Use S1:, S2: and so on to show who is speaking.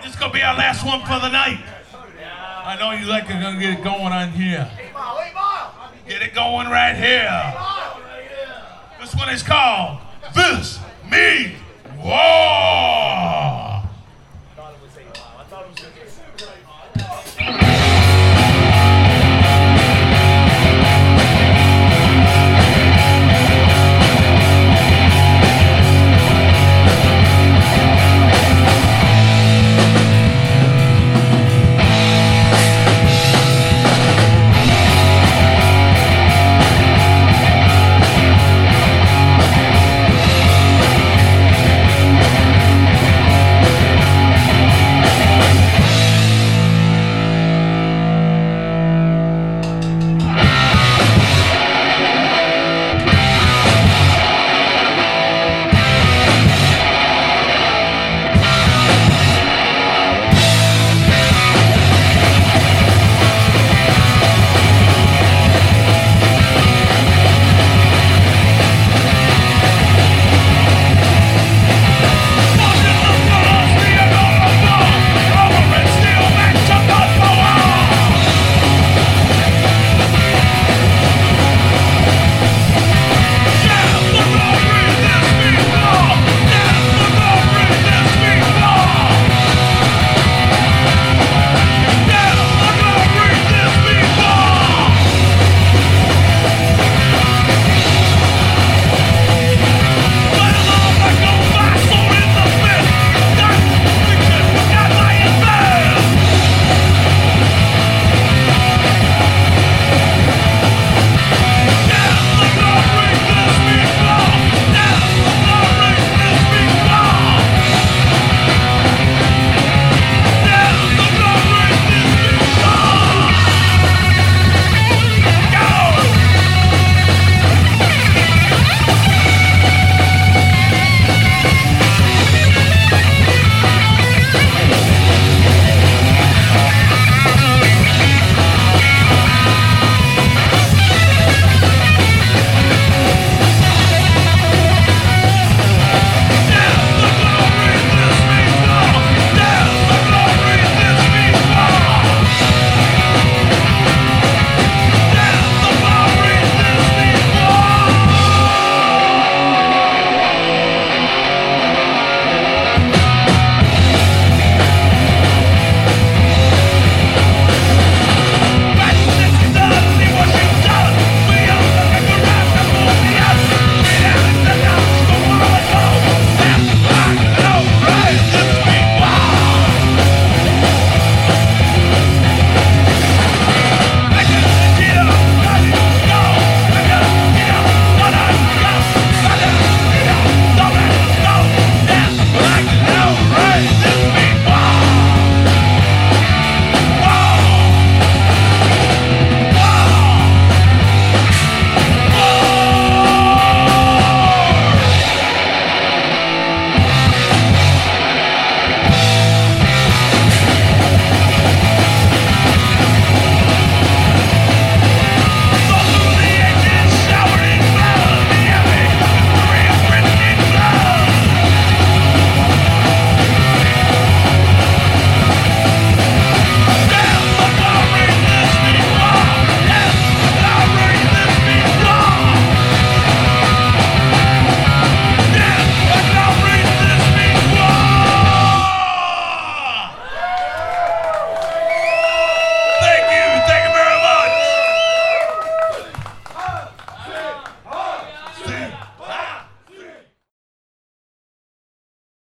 S1: right, this is gonna be our last one for the night. I know you like to get it going on here. Get it going right here. This one is called This Me War.